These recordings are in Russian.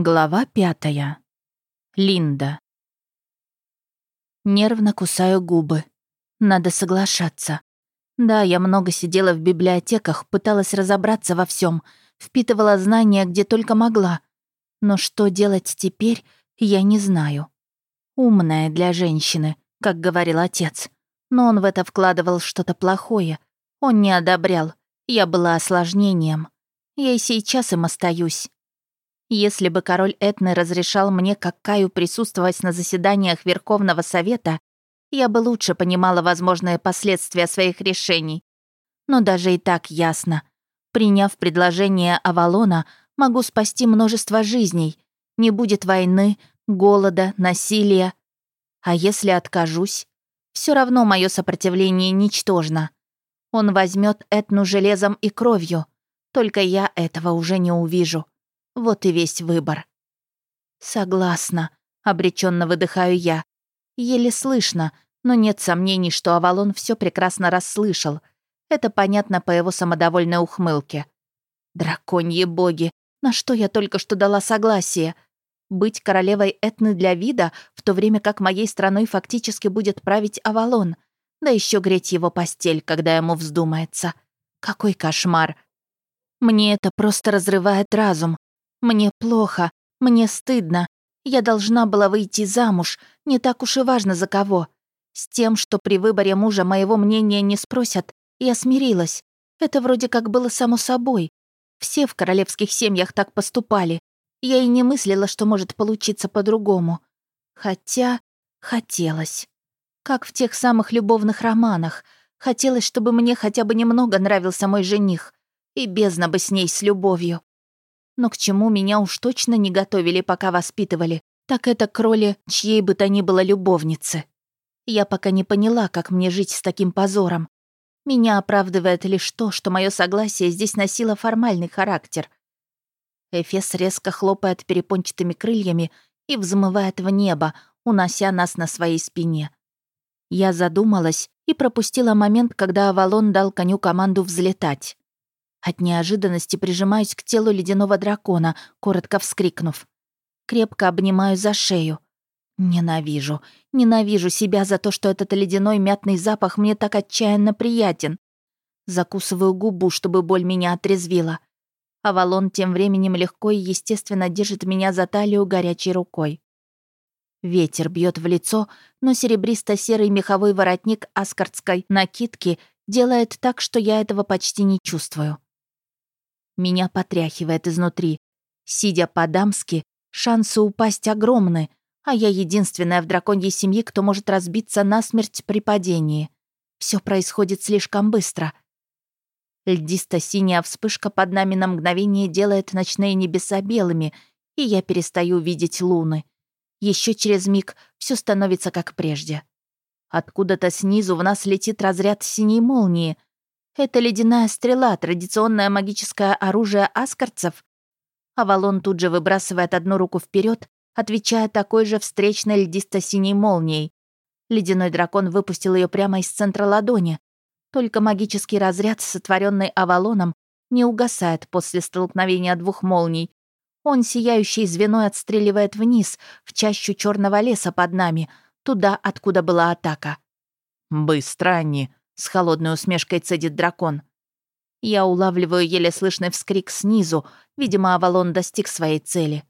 Глава пятая. Линда. Нервно кусаю губы. Надо соглашаться. Да, я много сидела в библиотеках, пыталась разобраться во всем, впитывала знания где только могла. Но что делать теперь, я не знаю. Умная для женщины, как говорил отец. Но он в это вкладывал что-то плохое. Он не одобрял. Я была осложнением. Я и сейчас им остаюсь. Если бы король Этны разрешал мне как Каю присутствовать на заседаниях Верховного Совета, я бы лучше понимала возможные последствия своих решений. Но даже и так ясно. Приняв предложение Авалона, могу спасти множество жизней. Не будет войны, голода, насилия. А если откажусь? Все равно мое сопротивление ничтожно. Он возьмет Этну железом и кровью. Только я этого уже не увижу. Вот и весь выбор. Согласна, обреченно выдыхаю я. Еле слышно, но нет сомнений, что Авалон все прекрасно расслышал. Это понятно по его самодовольной ухмылке. Драконьи боги, на что я только что дала согласие? Быть королевой Этны для вида, в то время как моей страной фактически будет править Авалон. Да еще греть его постель, когда ему вздумается. Какой кошмар. Мне это просто разрывает разум. Мне плохо, мне стыдно. Я должна была выйти замуж, не так уж и важно за кого. С тем, что при выборе мужа моего мнения не спросят, я смирилась. Это вроде как было само собой. Все в королевских семьях так поступали. Я и не мыслила, что может получиться по-другому. Хотя хотелось. Как в тех самых любовных романах. Хотелось, чтобы мне хотя бы немного нравился мой жених. И бездна бы с ней с любовью. Но к чему меня уж точно не готовили, пока воспитывали, так это к роли чьей бы то ни было любовницы. Я пока не поняла, как мне жить с таким позором. Меня оправдывает лишь то, что мое согласие здесь носило формальный характер. Эфес резко хлопает перепончатыми крыльями и взмывает в небо, унося нас на своей спине. Я задумалась и пропустила момент, когда Авалон дал коню команду взлетать. От неожиданности прижимаюсь к телу ледяного дракона, коротко вскрикнув. Крепко обнимаю за шею. Ненавижу, ненавижу себя за то, что этот ледяной мятный запах мне так отчаянно приятен. Закусываю губу, чтобы боль меня отрезвила. Авалон тем временем легко и естественно держит меня за талию горячей рукой. Ветер бьет в лицо, но серебристо-серый меховой воротник аскардской накидки делает так, что я этого почти не чувствую. Меня потряхивает изнутри. Сидя по-дамски, шансы упасть огромны, а я единственная в драконьей семье, кто может разбиться насмерть при падении. Все происходит слишком быстро. Льдисто-синяя вспышка под нами на мгновение делает ночные небеса белыми, и я перестаю видеть луны. Еще через миг все становится как прежде. Откуда-то снизу в нас летит разряд синей молнии — это ледяная стрела, традиционное магическое оружие аскарцев. Авалон тут же выбрасывает одну руку вперед, отвечая такой же встречной льдисто-синей молнией. Ледяной дракон выпустил ее прямо из центра ладони. Только магический разряд, сотворенный Авалоном, не угасает после столкновения двух молний. Он, сияющий звеной, отстреливает вниз, в чащу черного леса под нами, туда, откуда была атака. «Быстро они!» С холодной усмешкой цедит дракон. Я улавливаю еле слышный вскрик снизу, видимо, Авалон достиг своей цели.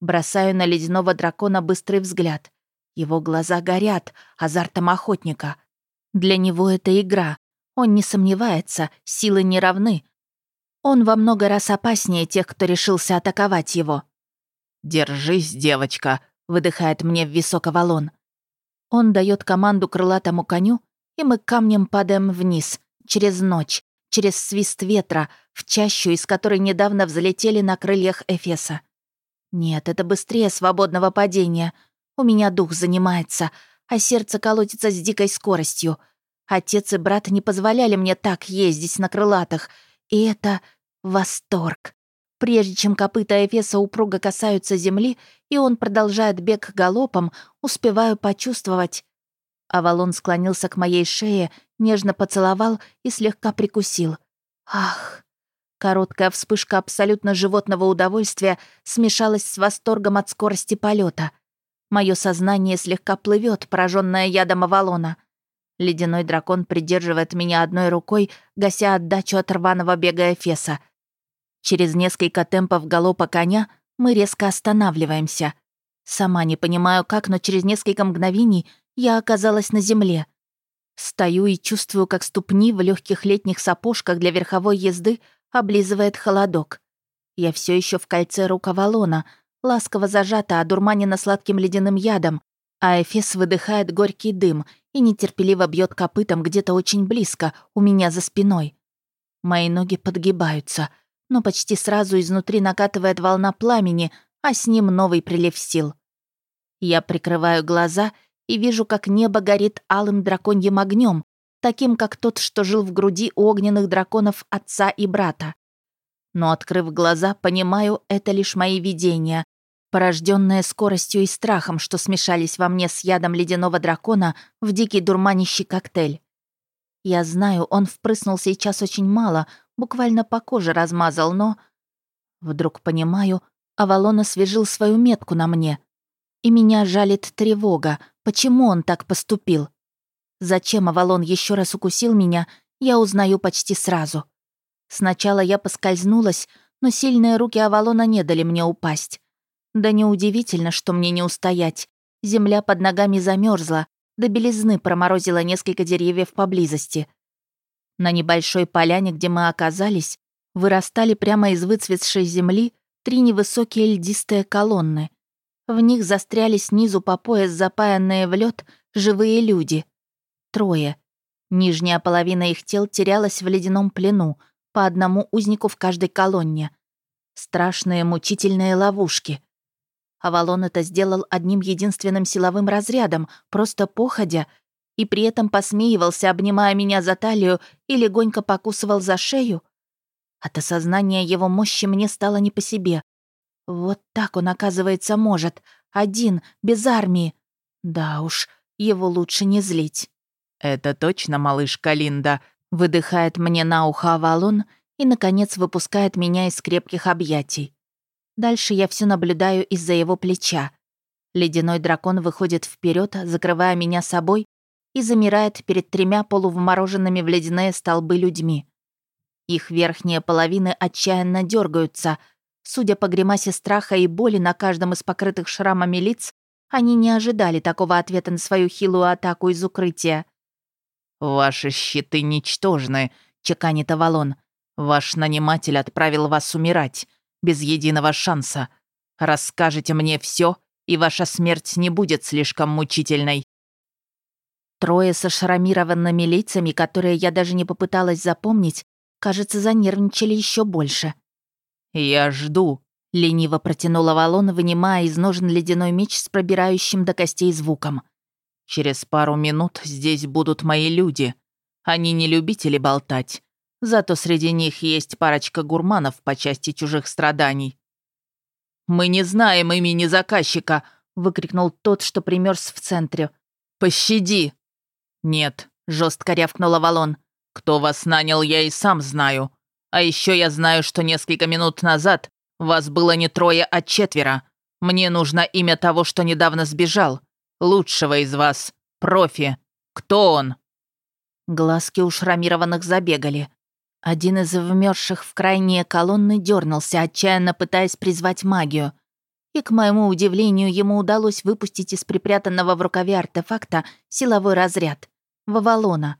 Бросаю на ледяного дракона быстрый взгляд. Его глаза горят, азартом охотника. Для него это игра. Он не сомневается, силы не равны. Он во много раз опаснее тех, кто решился атаковать его. «Держись, девочка», — выдыхает мне в висок Авалон. Он дает команду крылатому коню, и мы камнем падаем вниз, через ночь, через свист ветра, в чащу, из которой недавно взлетели на крыльях Эфеса. Нет, это быстрее свободного падения. У меня дух занимается, а сердце колотится с дикой скоростью. Отец и брат не позволяли мне так ездить на крылатых, и это восторг. Прежде чем копыта Эфеса упруго касаются земли, и он продолжает бег галопом, успеваю почувствовать, Авалон склонился к моей шее, нежно поцеловал и слегка прикусил. Ах, Короткая вспышка абсолютно животного удовольствия смешалась с восторгом от скорости полета. Мое сознание слегка плывет, пораженное ядом Авалона. Ледяной дракон придерживает меня одной рукой, гася отдачу от рваного бега Эфеса. Через несколько темпов галопа коня мы резко останавливаемся. Сама не понимаю как, но через несколько мгновений я оказалась на земле. Стою и чувствую, как ступни в легких летних сапожках для верховой езды облизывает холодок. Я все еще в кольце рукавалона, ласково зажата, одурманена сладким ледяным ядом, а Эфес выдыхает горький дым и нетерпеливо бьет копытом где-то очень близко, у меня за спиной. Мои ноги подгибаются, но почти сразу изнутри накатывает волна пламени, а с ним новый прилив сил. Я прикрываю глаза и вижу, как небо горит алым драконьим огнем, таким, как тот, что жил в груди у огненных драконов отца и брата. Но, открыв глаза, понимаю, это лишь мои видения, порожденные скоростью и страхом, что смешались во мне с ядом ледяного дракона в дикий дурманящий коктейль. Я знаю, он впрыснул сейчас очень мало, буквально по коже размазал, но... Вдруг понимаю, Авалон освежил свою метку на мне. И меня жалит тревога, почему он так поступил. Зачем Авалон еще раз укусил меня, я узнаю почти сразу. Сначала я поскользнулась, но сильные руки Авалона не дали мне упасть. Да неудивительно, что мне не устоять. Земля под ногами замерзла, до белизны проморозила несколько деревьев поблизости. На небольшой поляне, где мы оказались, вырастали прямо из выцветшей земли три невысокие льдистые колонны. В них застряли снизу по пояс запаянные в лед живые люди. Трое. Нижняя половина их тел терялась в ледяном плену, по одному узнику в каждой колонне. Страшные мучительные ловушки. Авалон это сделал одним единственным силовым разрядом, просто походя, и при этом посмеивался, обнимая меня за талию и легонько покусывал за шею. От осознания его мощи мне стало не по себе. Вот так он, оказывается, может. Один, без армии. Да уж, его лучше не злить. «Это точно малышка Линда», — выдыхает мне на ухо Авалон и, наконец, выпускает меня из крепких объятий. Дальше я все наблюдаю из-за его плеча. Ледяной дракон выходит вперед, закрывая меня собой, и замирает перед тремя полувмороженными в ледяные столбы людьми. Их верхние половины отчаянно дергаются. Судя по гримасе страха и боли на каждом из покрытых шрамами лиц, они не ожидали такого ответа на свою хилую атаку из укрытия. «Ваши щиты ничтожны», — чеканит Авалон. «Ваш наниматель отправил вас умирать, без единого шанса. Расскажите мне все, и ваша смерть не будет слишком мучительной». Трое со шрамированными лицами, которые я даже не попыталась запомнить, кажется, занервничали еще больше. «Я жду», — лениво протянула Авалон, вынимая из ножен ледяной меч с пробирающим до костей звуком. Через пару минут здесь будут мои люди. Они не любители болтать. Зато среди них есть парочка гурманов по части чужих страданий. «Мы не знаем имени заказчика!» — выкрикнул тот, что примерз в центре. «Пощади!» «Нет», — жестко рявкнула Валон. «Кто вас нанял, я и сам знаю. А еще я знаю, что несколько минут назад вас было не трое, а четверо. Мне нужно имя того, что недавно сбежал. Лучшего из вас. Профи. Кто он?» Глазки у шрамированных забегали. Один из вмерзших в крайние колонны дернулся, отчаянно пытаясь призвать магию. И, к моему удивлению, ему удалось выпустить из припрятанного в рукаве артефакта силовой разряд. Вавалона.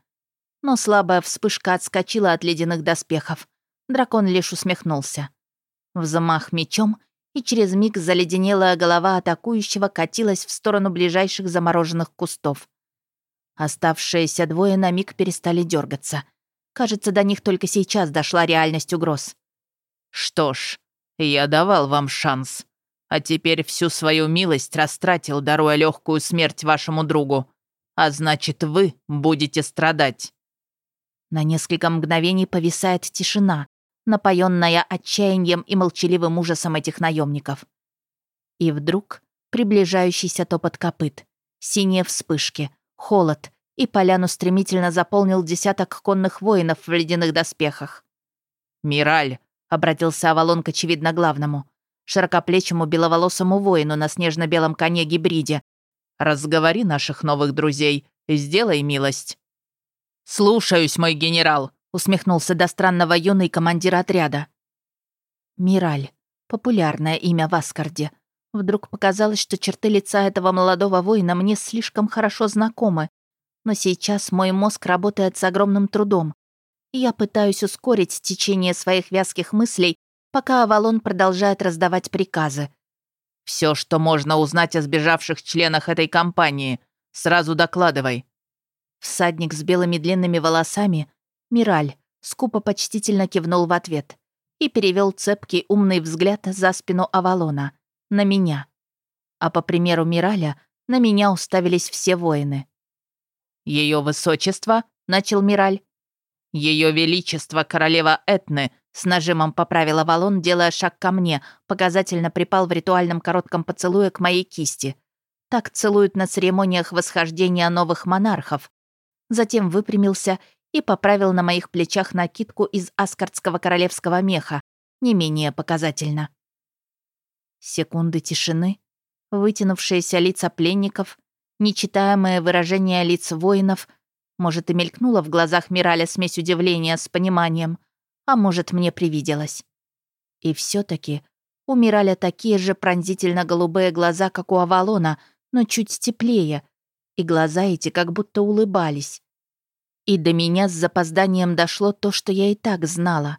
Но слабая вспышка отскочила от ледяных доспехов. Дракон лишь усмехнулся. Взмах мечом — и через миг заледенелая голова атакующего катилась в сторону ближайших замороженных кустов. Оставшиеся двое на миг перестали дергаться. Кажется, до них только сейчас дошла реальность угроз. «Что ж, я давал вам шанс, а теперь всю свою милость растратил, даруя легкую смерть вашему другу. А значит, вы будете страдать». На несколько мгновений повисает тишина, напоенная отчаянием и молчаливым ужасом этих наемников. И вдруг приближающийся топот копыт, синие вспышки, холод, и поляну стремительно заполнил десяток конных воинов в ледяных доспехах. «Мираль!» обратился Авалон к очевидно главному. Широкоплечему беловолосому воину на снежно-белом коне-гибриде. «Разговори наших новых друзей и сделай милость». «Слушаюсь, мой генерал», — усмехнулся до странного юный командир отряда. Мираль. Популярное имя в Аскарде. Вдруг показалось, что черты лица этого молодого воина мне слишком хорошо знакомы. Но сейчас мой мозг работает с огромным трудом. И я пытаюсь ускорить течение своих вязких мыслей, пока Авалон продолжает раздавать приказы. Все, что можно узнать о сбежавших членах этой компании, сразу докладывай». Всадник с белыми длинными волосами, Мираль, скупо почтительно кивнул в ответ и перевел цепкий умный взгляд за спину Авалона, на меня. А по примеру Мираля, на меня уставились все воины. Ее высочество», — начал Мираль. Ее величество, королева Этны», — с нажимом поправил Авалон, делая шаг ко мне, показательно припал в ритуальном коротком поцелуе к моей кисти. Так целуют на церемониях восхождения новых монархов. Затем выпрямился и поправил на моих плечах накидку из аскардского королевского меха, не менее показательно. Секунды тишины, вытянувшиеся лица пленников, нечитаемое выражение лиц воинов, может, и мелькнуло в глазах Мираля смесь удивления с пониманием, а может, мне привиделось. И все таки у Мираля такие же пронзительно-голубые глаза, как у Авалона, но чуть теплее, и глаза эти как будто улыбались. И до меня с запозданием дошло то, что я и так знала.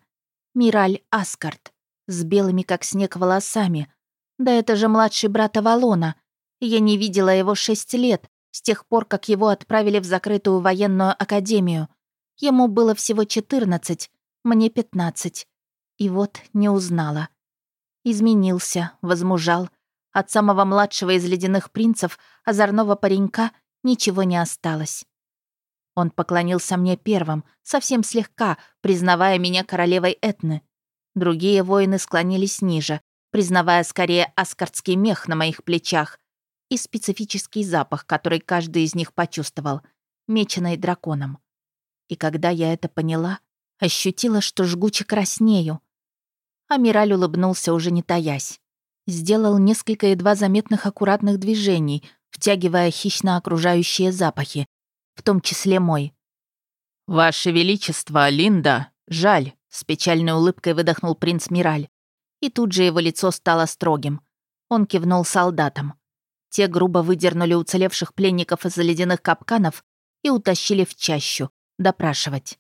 Мираль Аскарт, с белыми как снег волосами. Да это же младший брат Авалона. Я не видела его шесть лет, с тех пор, как его отправили в закрытую военную академию. Ему было всего 14, мне 15. И вот не узнала. Изменился, возмужал. От самого младшего из ледяных принцев, озорного паренька, ничего не осталось. Он поклонился мне первым, совсем слегка, признавая меня королевой Этны. Другие воины склонились ниже, признавая скорее аскардский мех на моих плечах и специфический запах, который каждый из них почувствовал, меченый драконом. И когда я это поняла, ощутила, что жгуче краснею. Амираль улыбнулся, уже не таясь. Сделал несколько едва заметных аккуратных движений, втягивая хищно окружающие запахи, в том числе мой. «Ваше Величество, Линда, жаль», — с печальной улыбкой выдохнул принц Мираль. И тут же его лицо стало строгим. Он кивнул солдатам. Те грубо выдернули уцелевших пленников из ледяных капканов и утащили в чащу, допрашивать.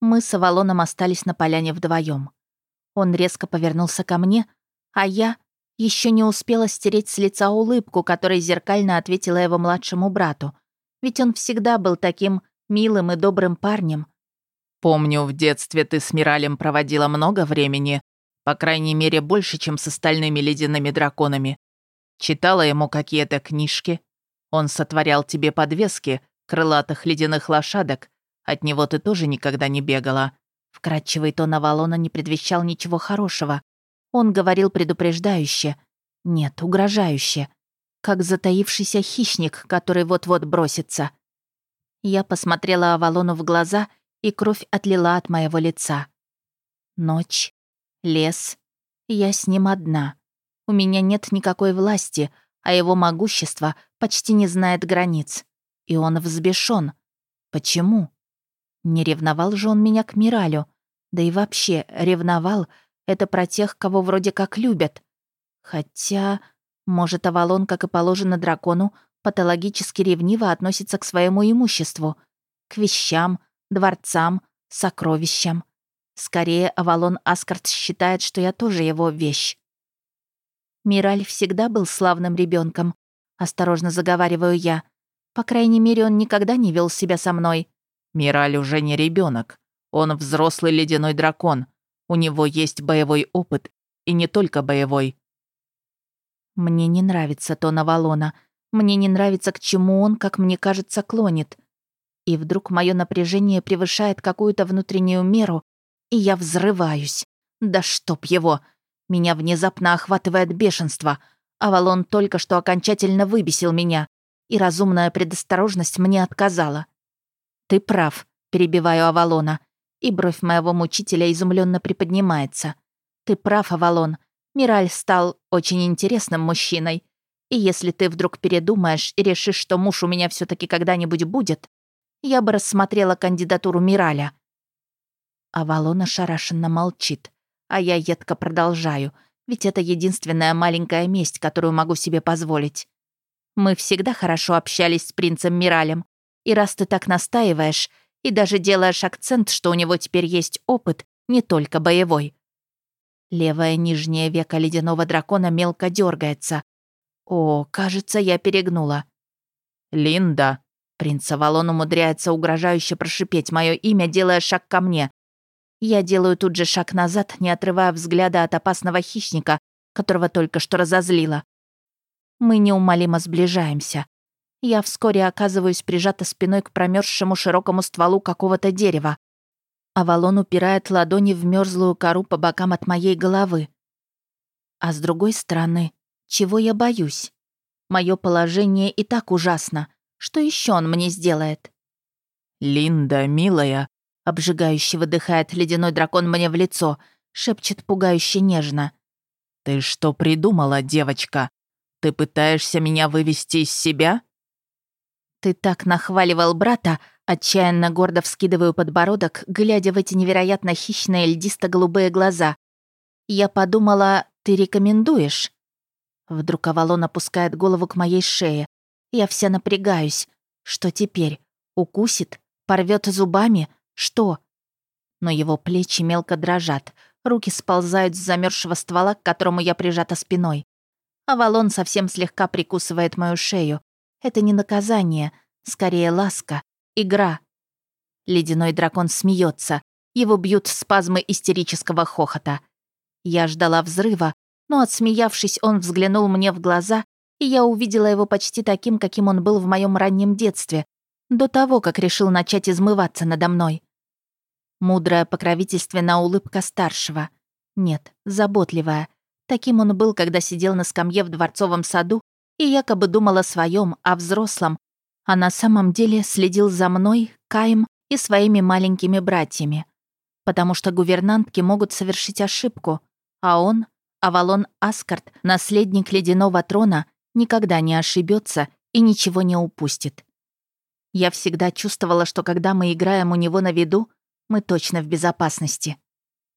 Мы с Авалоном остались на поляне вдвоем. Он резко повернулся ко мне, а я еще не успела стереть с лица улыбку, которой зеркально ответила его младшему брату — ведь он всегда был таким милым и добрым парнем. «Помню, в детстве ты с Миралем проводила много времени, по крайней мере, больше, чем с остальными ледяными драконами. Читала ему какие-то книжки. Он сотворял тебе подвески, крылатых ледяных лошадок. От него ты тоже никогда не бегала». Вкрадчивый тон Авалона не предвещал ничего хорошего. Он говорил предупреждающе. Нет, угрожающе как затаившийся хищник, который вот-вот бросится. Я посмотрела Авалону в глаза, и кровь отлила от моего лица. Ночь, лес, я с ним одна. У меня нет никакой власти, а его могущество почти не знает границ. И он взбешен. Почему? Не ревновал же он меня к Миралю. Да и вообще, ревновал — это про тех, кого вроде как любят. Хотя... Может, Авалон, как и положено дракону, патологически ревниво относится к своему имуществу, к вещам, дворцам, сокровищам. Скорее, Авалон Аскарт считает, что я тоже его вещь. Мираль всегда был славным ребенком, осторожно заговариваю я. По крайней мере, он никогда не вел себя со мной. Мираль уже не ребенок. Он взрослый ледяной дракон. У него есть боевой опыт, и не только боевой. Мне не нравится тон Авалона. Мне не нравится, к чему он, как мне кажется, клонит. И вдруг мое напряжение превышает какую-то внутреннюю меру, и я взрываюсь. Да чтоб его! Меня внезапно охватывает бешенство. Авалон только что окончательно выбесил меня, и разумная предосторожность мне отказала. «Ты прав», — перебиваю Авалона. и бровь моего мучителя изумленно приподнимается. «Ты прав, Авалон. Мираль стал очень интересным мужчиной. И если ты вдруг передумаешь и решишь, что муж у меня все таки когда-нибудь будет, я бы рассмотрела кандидатуру Мираля». Авалон ошарашенно молчит, а я едко продолжаю, ведь это единственная маленькая месть, которую могу себе позволить. Мы всегда хорошо общались с принцем Миралем, и раз ты так настаиваешь и даже делаешь акцент, что у него теперь есть опыт, не только боевой. Левое нижнее веко ледяного дракона мелко дергается. О, кажется, я перегнула. «Линда!» Принц Авалон умудряется угрожающе прошипеть мое имя, делая шаг ко мне. Я делаю тут же шаг назад, не отрывая взгляда от опасного хищника, которого только что разозлила. Мы неумолимо сближаемся. Я вскоре оказываюсь прижата спиной к промерзшему широкому стволу какого-то дерева. Авалон упирает ладони в мерзлую кору по бокам от моей головы. А с другой стороны, чего я боюсь? Мое положение и так ужасно. Что еще он мне сделает? «Линда, милая», Обжигающе выдыхает ледяной дракон мне в лицо, шепчет пугающе нежно. «Ты что придумала, девочка? Ты пытаешься меня вывести из себя?» «Ты так нахваливал брата», отчаянно гордо вскидываю подбородок, глядя в эти невероятно хищные льдисто-голубые глаза. «Я подумала, ты рекомендуешь?» Вдруг Авалон опускает голову к моей шее. Я вся напрягаюсь. Что теперь? Укусит? Порвет зубами? Что? Но его плечи мелко дрожат, руки сползают с замерзшего ствола, к которому я прижата спиной. Авалон совсем слегка прикусывает мою шею. Это не наказание, скорее ласка, игра. Ледяной дракон смеется. Его бьют спазмы истерического хохота. Я ждала взрыва, но, отсмеявшись, он взглянул мне в глаза, и я увидела его почти таким, каким он был в моем раннем детстве, до того, как решил начать измываться надо мной. Мудрая покровительственная улыбка старшего. Нет, заботливая. Таким он был, когда сидел на скамье в дворцовом саду и якобы думал о своем, о взрослом, а на самом деле следил за мной, Каем и своими маленькими братьями. Потому что гувернантки могут совершить ошибку, а он, Авалон Аскарт, наследник ледяного трона, никогда не ошибется и ничего не упустит. Я всегда чувствовала, что когда мы играем у него на виду, мы точно в безопасности.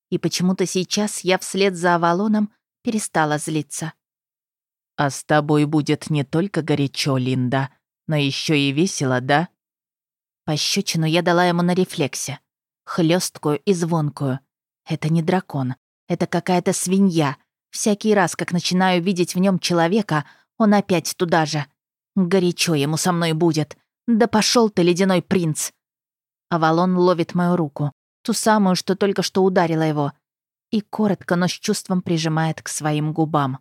И почему-то сейчас я вслед за Авалоном перестала злиться. «А с тобой будет не только горячо, Линда, но еще и весело, да?» Пощечину я дала ему на рефлексе. Хлесткую и звонкую. Это не дракон. Это какая-то свинья. Всякий раз, как начинаю видеть в нем человека, он опять туда же. Горячо ему со мной будет. Да пошел ты, ледяной принц. Авалон ловит мою руку, ту самую, что только что ударила его, и коротко, но с чувством прижимает к своим губам.